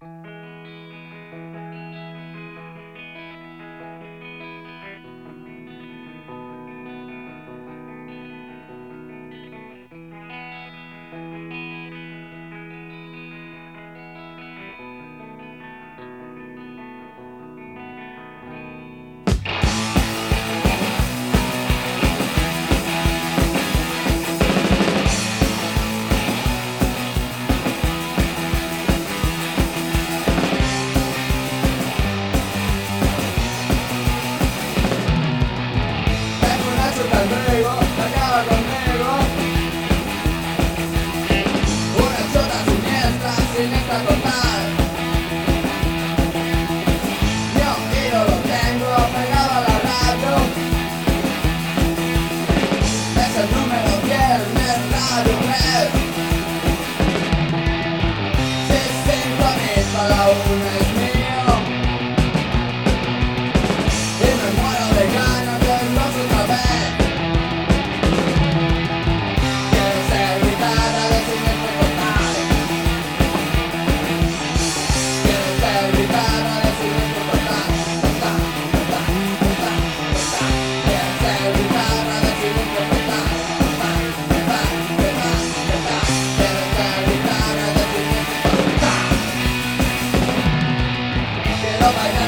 Tengo Oh my God.